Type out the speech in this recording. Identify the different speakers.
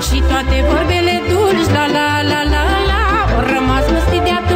Speaker 1: Și toate vorbele dulci, la la la la la Au rămas măstii de atât